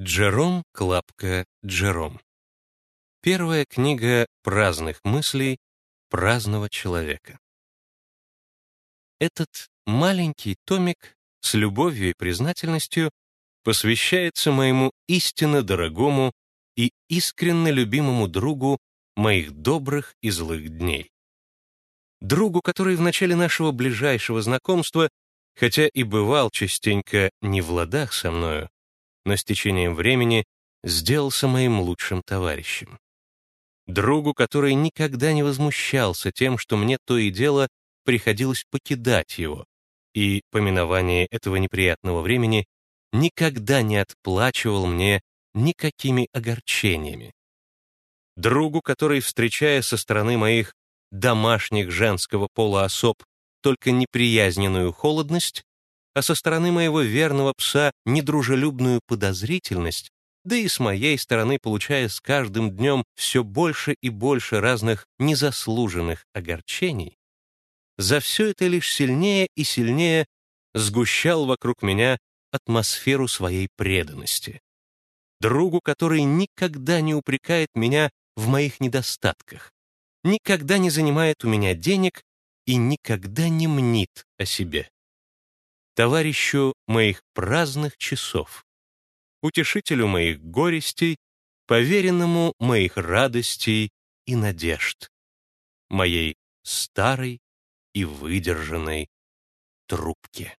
Джером Клапка Джером. Первая книга праздных мыслей праздного человека. Этот маленький томик с любовью и признательностью посвящается моему истинно дорогому и искренне любимому другу моих добрых и злых дней. Другу, который в начале нашего ближайшего знакомства, хотя и бывал частенько не в ладах со мною, но с течением времени сделался моим лучшим товарищем. Другу, который никогда не возмущался тем, что мне то и дело приходилось покидать его, и поминование этого неприятного времени никогда не отплачивал мне никакими огорчениями. Другу, который, встречая со стороны моих домашних женского пола особ только неприязненную холодность, а со стороны моего верного пса недружелюбную подозрительность, да и с моей стороны получая с каждым днем все больше и больше разных незаслуженных огорчений, за все это лишь сильнее и сильнее сгущал вокруг меня атмосферу своей преданности. Другу, который никогда не упрекает меня в моих недостатках, никогда не занимает у меня денег и никогда не мнит о себе товарищу моих праздных часов, утешителю моих горестей, поверенному моих радостей и надежд, моей старой и выдержанной трубке.